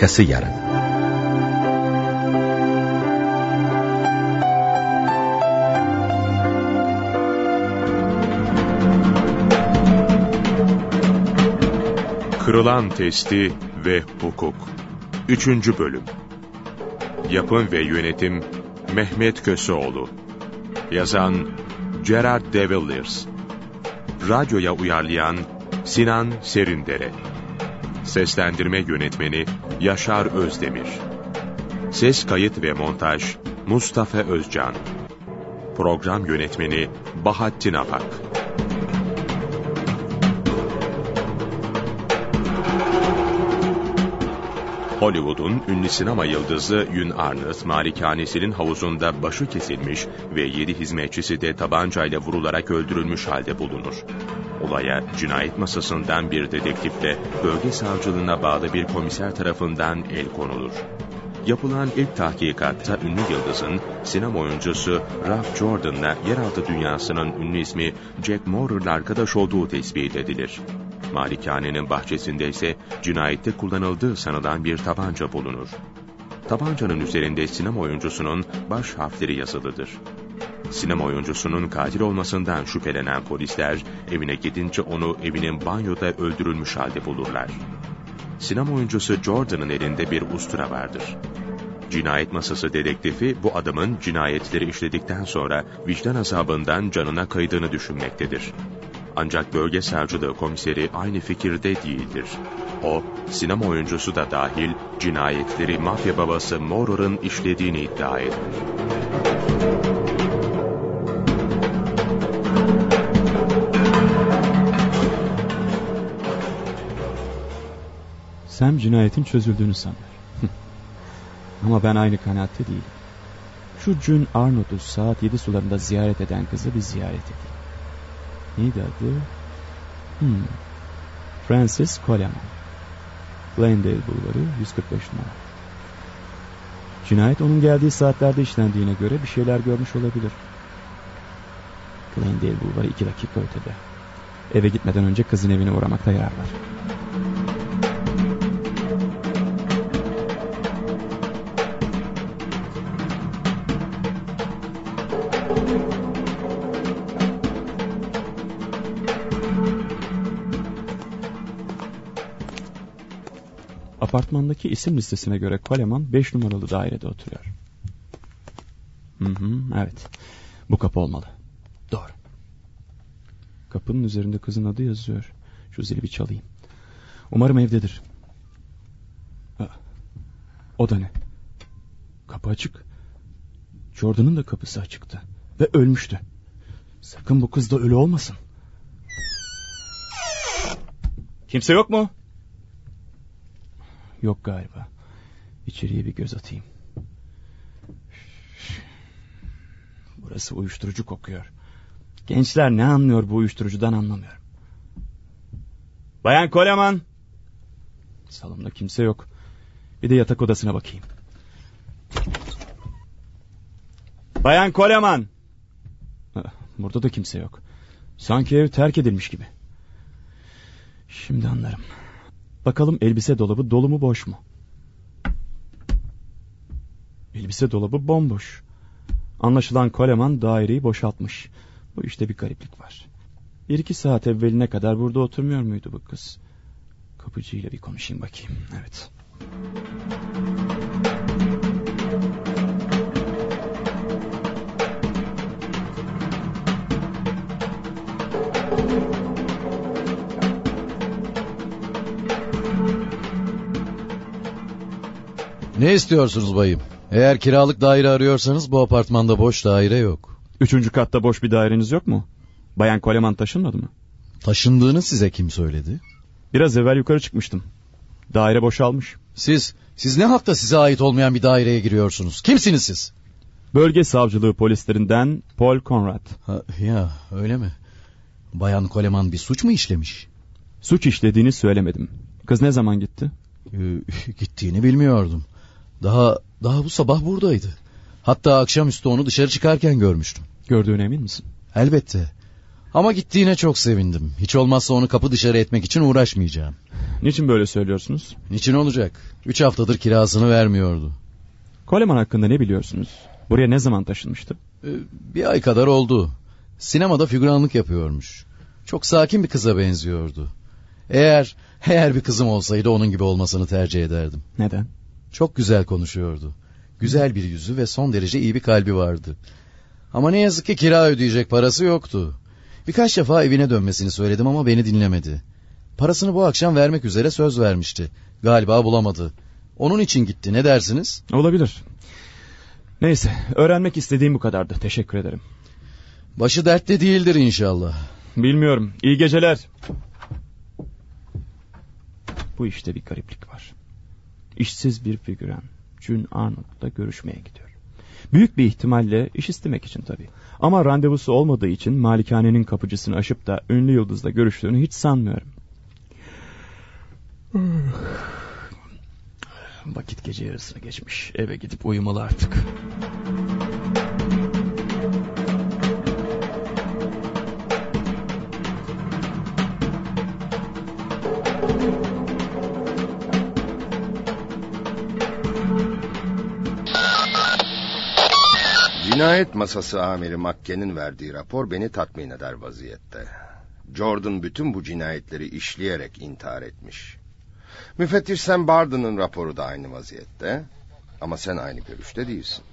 Arkası yarın. Kırılan Testi ve Hukuk 3. Bölüm Yapım ve Yönetim Mehmet Köseoğlu Yazan Gerard de Villiers Radyoya uyarlayan Sinan Serindere Seslendirme Yönetmeni Yaşar Özdemir. Ses kayıt ve montaj Mustafa Özcan. Program Yönetmeni Bahattin Apak. Hollywood'un ünlü sinema yıldızı Yun Arnott malikanesinin havuzunda başı kesilmiş ve yedi hizmetçisi de tabancayla vurularak öldürülmüş halde bulunur. Olaya cinayet masasından bir dedektifle bölge savcılığına bağlı bir komiser tarafından el konulur. Yapılan ilk tahkikatta ünlü yıldızın sinema oyuncusu Ralph Jordan'la yeraltı dünyasının ünlü ismi Jack Moore'la arkadaş olduğu tespit edilir. Malikanenin bahçesinde ise cinayette kullanıldığı sanılan bir tabanca bulunur. Tabancanın üzerinde sinema oyuncusunun baş harfleri yazılıdır. Sinema oyuncusunun katil olmasından şüphelenen polisler evine gidince onu evinin banyoda öldürülmüş halde bulurlar. Sinema oyuncusu Jordan'ın elinde bir ustura vardır. Cinayet masası dedektifi bu adamın cinayetleri işledikten sonra vicdan azabından canına kaydığını düşünmektedir. Ancak bölge savcılığı komiseri aynı fikirde değildir. O, sinema oyuncusu da dahil cinayetleri mafya babası Moror'ın işlediğini iddia eder. Sam cinayetin çözüldüğünü sanır. Ama ben aynı kanaatte değilim. Şu June Arnold'u saat yedi sularında ziyaret eden kızı bir ziyaret edeyim. Neydi adı? Hmm. Francis Coleman. Glendale Bulvarı 145 numara. Cinayet onun geldiği saatlerde işlendiğine göre bir şeyler görmüş olabilir. Glendale Bulvarı iki dakika ötede. Eve gitmeden önce kızın evine uğramakta yarar var. Apartmandaki isim listesine göre Coleman 5 numaralı dairede oturuyor. Hı hı, evet. Bu kapı olmalı. Doğru. Kapının üzerinde kızın adı yazıyor. Şu zili bir çalayım. Umarım evdedir. O da ne? Kapı açık. Jordan'ın da kapısı açıktı. Ve ölmüştü. Sakın bu kız da ölü olmasın. Kimse yok mu? Yok galiba. İçeriye bir göz atayım. Burası uyuşturucu kokuyor. Gençler ne anlıyor bu uyuşturucudan anlamıyorum. Bayan Koleman. Salonda kimse yok. Bir de yatak odasına bakayım. Bayan Koleman. Burada da kimse yok. Sanki ev terk edilmiş gibi. Şimdi anlarım. Bakalım elbise dolabı dolu mu boş mu? Elbise dolabı bomboş. Anlaşılan Koleman daireyi boşaltmış. Bu işte bir gariplik var. Bir iki saat evveline kadar burada oturmuyor muydu bu kız? Kapıcıyla bir konuşayım bakayım. Evet. Ne istiyorsunuz bayım? Eğer kiralık daire arıyorsanız bu apartmanda boş daire yok. Üçüncü katta boş bir daireniz yok mu? Bayan Koleman taşınmadı mı? Taşındığını size kim söyledi? Biraz evvel yukarı çıkmıştım. Daire boşalmış. Siz, siz ne hafta size ait olmayan bir daireye giriyorsunuz? Kimsiniz siz? Bölge savcılığı polislerinden Paul Conrad. Ha, ya öyle mi? Bayan Koleman bir suç mu işlemiş? Suç işlediğini söylemedim. Kız ne zaman gitti? Ee, gittiğini bilmiyordum. Daha daha bu sabah buradaydı. Hatta akşamüstü onu dışarı çıkarken görmüştüm. Gördüğüne emin misin? Elbette. Ama gittiğine çok sevindim. Hiç olmazsa onu kapı dışarı etmek için uğraşmayacağım. Niçin böyle söylüyorsunuz? Niçin olacak? Üç haftadır kirasını vermiyordu. Coleman hakkında ne biliyorsunuz? Buraya ne zaman taşınmıştı? Ee, bir ay kadar oldu. Sinemada figüranlık yapıyormuş. Çok sakin bir kıza benziyordu. Eğer eğer bir kızım olsaydı onun gibi olmasını tercih ederdim. Neden? Çok güzel konuşuyordu. Güzel bir yüzü ve son derece iyi bir kalbi vardı. Ama ne yazık ki kira ödeyecek parası yoktu. Birkaç defa evine dönmesini söyledim ama beni dinlemedi. Parasını bu akşam vermek üzere söz vermişti. Galiba bulamadı. Onun için gitti. Ne dersiniz? Olabilir. Neyse, öğrenmek istediğim bu kadardı. Teşekkür ederim. Başı dertte değildir inşallah. Bilmiyorum. İyi geceler. Bu işte bir gariplik var. İşsiz bir figüran. June Arnold'la görüşmeye gidiyor. Büyük bir ihtimalle iş istemek için tabii. Ama randevusu olmadığı için malikanenin kapıcısını aşıp da ünlü yıldızla görüştüğünü hiç sanmıyorum. Vakit gece yarısını geçmiş. Eve gidip uyumalı artık. Cinayet masası amiri Makke'nin verdiği rapor beni tatmin eder vaziyette. Jordan bütün bu cinayetleri işleyerek intihar etmiş. Müfettiş Sam Barden'ın raporu da aynı vaziyette. Ama sen aynı görüşte değilsin.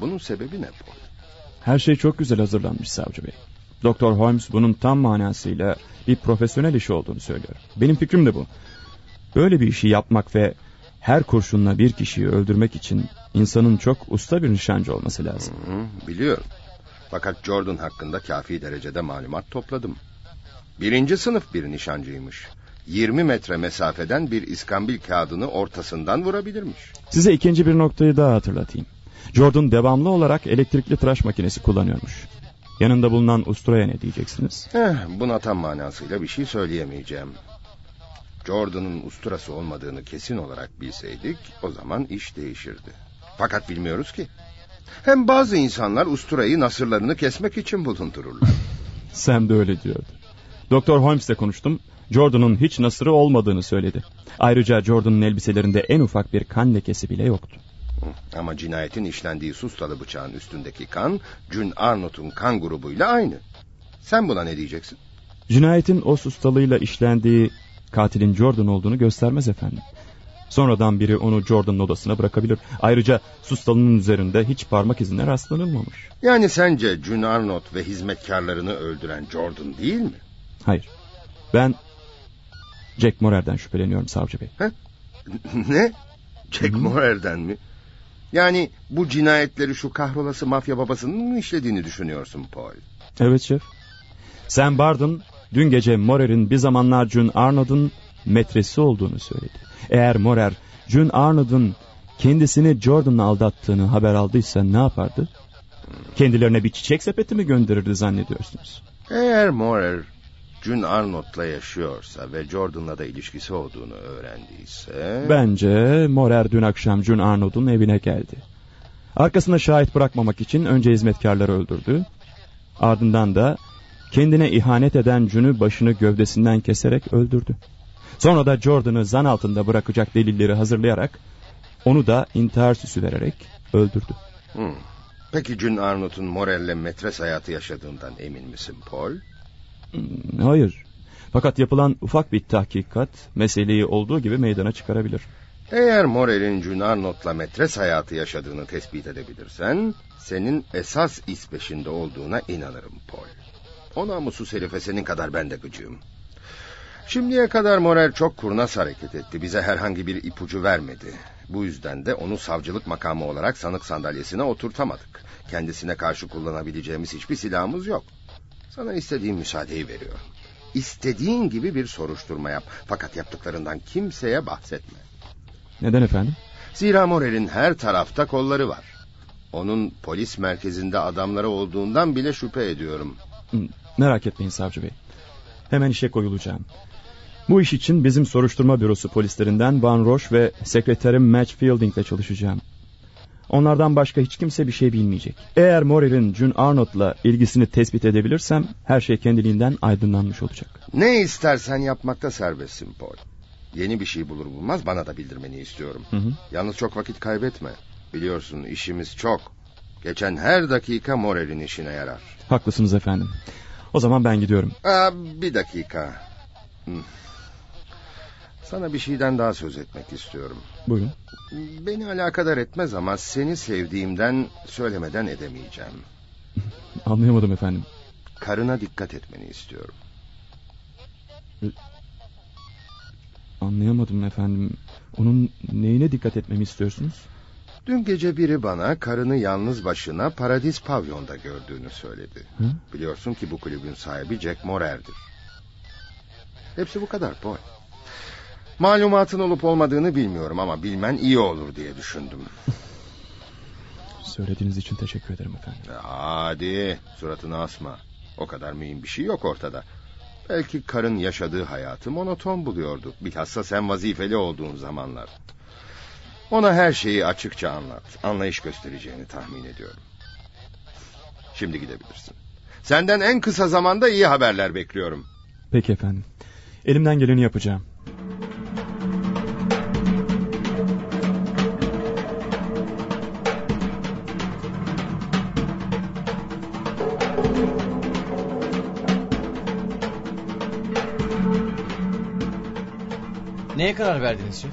Bunun sebebi ne Paul? Her şey çok güzel hazırlanmış savcı bey. Doktor Holmes bunun tam manasıyla bir profesyonel işi olduğunu söylüyor. Benim fikrim de bu. Böyle bir işi yapmak ve her kurşunla bir kişiyi öldürmek için insanın çok usta bir nişancı olması lazım. Hı hı, biliyorum. Fakat Jordan hakkında kafi derecede malumat topladım. Birinci sınıf bir nişancıymış. 20 metre mesafeden bir iskambil kağıdını ortasından vurabilirmiş. Size ikinci bir noktayı daha hatırlatayım. Jordan devamlı olarak elektrikli tıraş makinesi kullanıyormuş. Yanında bulunan usturaya ne diyeceksiniz? Eh, buna tam manasıyla bir şey söyleyemeyeceğim. Jordan'ın usturası olmadığını kesin olarak bilseydik o zaman iş değişirdi. Fakat bilmiyoruz ki. Hem bazı insanlar usturayı nasırlarını kesmek için bulundururlar. Sam de öyle diyordu. Doktor Holmes'le konuştum. Jordan'ın hiç nasırı olmadığını söyledi. Ayrıca Jordan'ın elbiselerinde en ufak bir kan lekesi bile yoktu. Ama cinayetin işlendiği sustalı bıçağın üstündeki kan, June Arnold'un kan grubuyla aynı. Sen buna ne diyeceksin? Cinayetin o sustalığıyla işlendiği katilin Jordan olduğunu göstermez efendim. Sonradan biri onu Jordan'ın odasına bırakabilir. Ayrıca sustalının üzerinde hiç parmak izine rastlanılmamış. Yani sence June Arnold ve hizmetkarlarını öldüren Jordan değil mi? Hayır. Ben Jack Morer'den şüpheleniyorum savcı bey. ne? Jack Morer'den mi? Yani bu cinayetleri şu kahrolası mafya babasının mı işlediğini düşünüyorsun Paul? Evet şef. Sam Barden dün gece Morer'in bir zamanlar June Arnold'un metresi olduğunu söyledi. Eğer Morer June Arnold'un kendisini Jordan'la aldattığını haber aldıysa ne yapardı? Kendilerine bir çiçek sepeti mi gönderirdi zannediyorsunuz? Eğer Morer June Arnold'la yaşıyorsa ve Jordan'la da ilişkisi olduğunu öğrendiyse... Bence Morer dün akşam June Arnold'un evine geldi. Arkasına şahit bırakmamak için önce hizmetkarları öldürdü. Ardından da kendine ihanet eden June'u başını gövdesinden keserek öldürdü. Sonra da Jordan'ı zan altında bırakacak delilleri hazırlayarak onu da intihar süsü vererek öldürdü. Hmm. Peki June Arnold'un Morel'le metres hayatı yaşadığından emin misin Paul? Hmm, Hayır. Fakat yapılan ufak bir tahkikat meseleyi olduğu gibi meydana çıkarabilir. Eğer Morel'in June Arnold'la metres hayatı yaşadığını tespit edebilirsen... ...senin esas iz peşinde olduğuna inanırım Paul. O namussuz herife senin kadar ben de gıcığım. Şimdiye kadar Morel çok kurnaz hareket etti. Bize herhangi bir ipucu vermedi. Bu yüzden de onu savcılık makamı olarak sanık sandalyesine oturtamadık. Kendisine karşı kullanabileceğimiz hiçbir silahımız yok. Sana istediğim müsaadeyi veriyorum. İstediğin gibi bir soruşturma yap. Fakat yaptıklarından kimseye bahsetme. Neden efendim? Zira Morel'in her tarafta kolları var. Onun polis merkezinde adamları olduğundan bile şüphe ediyorum. Merak etmeyin savcı bey. Hemen işe koyulacağım. Bu iş için bizim soruşturma bürosu polislerinden Van Roche ve sekreterim Match Fielding ile çalışacağım. onlardan başka hiç kimse bir şey bilmeyecek. Eğer Morel'in June Arnold'la ilgisini tespit edebilirsem her şey kendiliğinden aydınlanmış olacak. Ne istersen yapmakta serbestsin Paul. Yeni bir şey bulur bulmaz bana da bildirmeni istiyorum. Hı hı. Yalnız çok vakit kaybetme. Biliyorsun işimiz çok. Geçen her dakika Morel'in işine yarar. Haklısınız efendim. O zaman ben gidiyorum. Aa, bir dakika. Hmm. Sana bir şeyden daha söz etmek istiyorum. Buyurun. Beni alakadar etmez ama seni sevdiğimden söylemeden edemeyeceğim. Anlayamadım efendim. Karına dikkat etmeni istiyorum. Anlayamadım efendim. Onun neyine dikkat etmemi istiyorsunuz? Dün gece biri bana karını yalnız başına Paradis Pavyon'da gördüğünü söyledi. Hı? Biliyorsun ki bu kulübün sahibi Jack Morer'dir. Hepsi bu kadar Paul. Malumatın olup olmadığını bilmiyorum ama bilmen iyi olur diye düşündüm. Söylediğiniz için teşekkür ederim efendim. Hadi suratını asma. O kadar mühim bir şey yok ortada. Belki karın yaşadığı hayatı monoton buluyordu. Bilhassa sen vazifeli olduğun zamanlar. Ona her şeyi açıkça anlat. Anlayış göstereceğini tahmin ediyorum. Şimdi gidebilirsin. Senden en kısa zamanda iyi haberler bekliyorum. Peki efendim. Elimden geleni yapacağım. Neye karar verdiniz şef?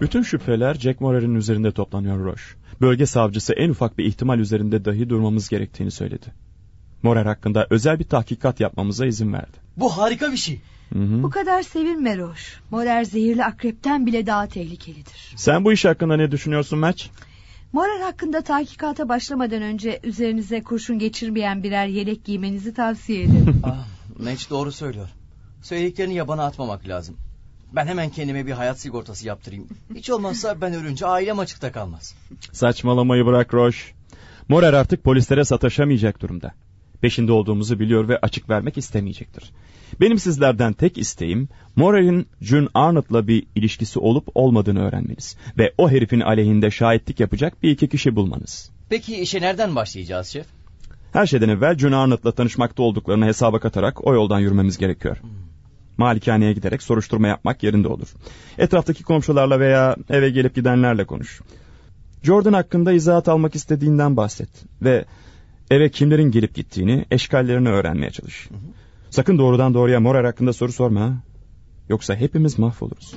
Bütün şüpheler Jack Morer'in üzerinde toplanıyor Roche. Bölge savcısı en ufak bir ihtimal üzerinde dahi durmamız gerektiğini söyledi. Morer hakkında özel bir tahkikat yapmamıza izin verdi. Bu harika bir şey. Hı hı. Bu kadar sevinme Roş. Morer zehirli akrepten bile daha tehlikelidir. Sen bu iş hakkında ne düşünüyorsun Maç? Morer hakkında tahkikata başlamadan önce üzerinize kurşun geçirmeyen birer yelek giymenizi tavsiye ederim. Ah, Match doğru söylüyor. Söylediklerini yabana atmamak lazım. Ben hemen kendime bir hayat sigortası yaptırayım. Hiç olmazsa ben ölünce ailem açıkta kalmaz. Saçmalamayı bırak Roche. Morer artık polislere sataşamayacak durumda. Peşinde olduğumuzu biliyor ve açık vermek istemeyecektir. Benim sizlerden tek isteğim Morer'in June Arnold'la bir ilişkisi olup olmadığını öğrenmeniz. Ve o herifin aleyhinde şahitlik yapacak bir iki kişi bulmanız. Peki işe nereden başlayacağız şef? Her şeyden evvel June Arnold'la tanışmakta olduklarını hesaba katarak o yoldan yürümemiz gerekiyor. Malikaneye giderek soruşturma yapmak yerinde olur. Etraftaki komşularla veya eve gelip gidenlerle konuş. Jordan hakkında izahat almak istediğinden bahset. Ve eve kimlerin gelip gittiğini, eşkallerini öğrenmeye çalış. Sakın doğrudan doğruya Morer hakkında soru sorma. ha? Yoksa hepimiz mahvoluruz.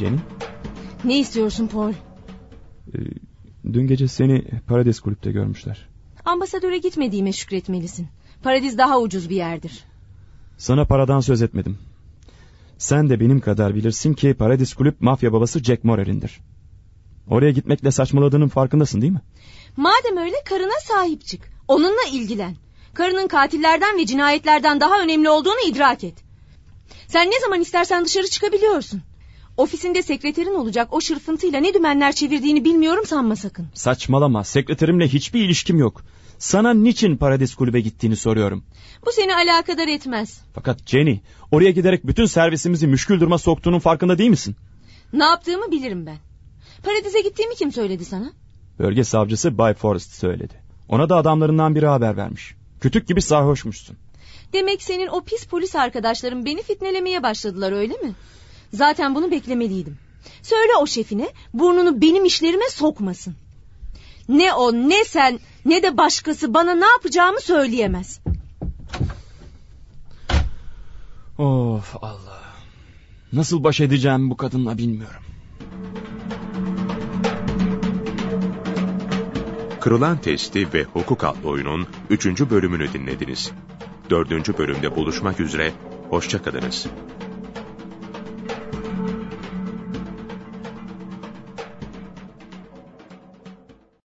Jenny, Ne istiyorsun Paul? e, dün gece seni Paradis Kulüp'te görmüşler. Ambasadöre gitmediğime şükretmelisin. Paradis daha ucuz bir yerdir. Sana paradan söz etmedim. Sen de benim kadar bilirsin ki Paradis Kulüp mafya babası Jack Morer'indir. Oraya gitmekle saçmaladığının farkındasın değil mi? Madem öyle karına sahip çık. Onunla ilgilen. Karının katillerden ve cinayetlerden daha önemli olduğunu idrak et. Sen ne zaman istersen dışarı çıkabiliyorsun. Ofisinde sekreterin olacak o şırfıntıyla ne dümenler çevirdiğini bilmiyorum sanma sakın. Saçmalama. Sekreterimle hiçbir ilişkim yok. Sana niçin Paradis Kulüb'e gittiğini soruyorum. Bu seni alakadar etmez. Fakat Jenny, oraya giderek bütün servisimizi müşkül duruma soktuğunun farkında değil misin? Ne yaptığımı bilirim ben. Paradise gittiğimi kim söyledi sana? Bölge savcısı Bay Forrest söyledi. Ona da adamlarından biri haber vermiş. Kütük gibi sarhoşmuşsun. Demek senin o pis polis arkadaşların beni fitnelemeye başladılar öyle mi? Zaten bunu beklemeliydim. Söyle o şefine burnunu benim işlerime sokmasın. Ne o ne sen ne de başkası bana ne yapacağımı söyleyemez. Of Allah. Nasıl baş edeceğim bu kadınla bilmiyorum. Kırılan Testi ve Hukuk adlı oyunun 3. bölümünü dinlediniz. 4. bölümde buluşmak üzere, hoşçakalınız.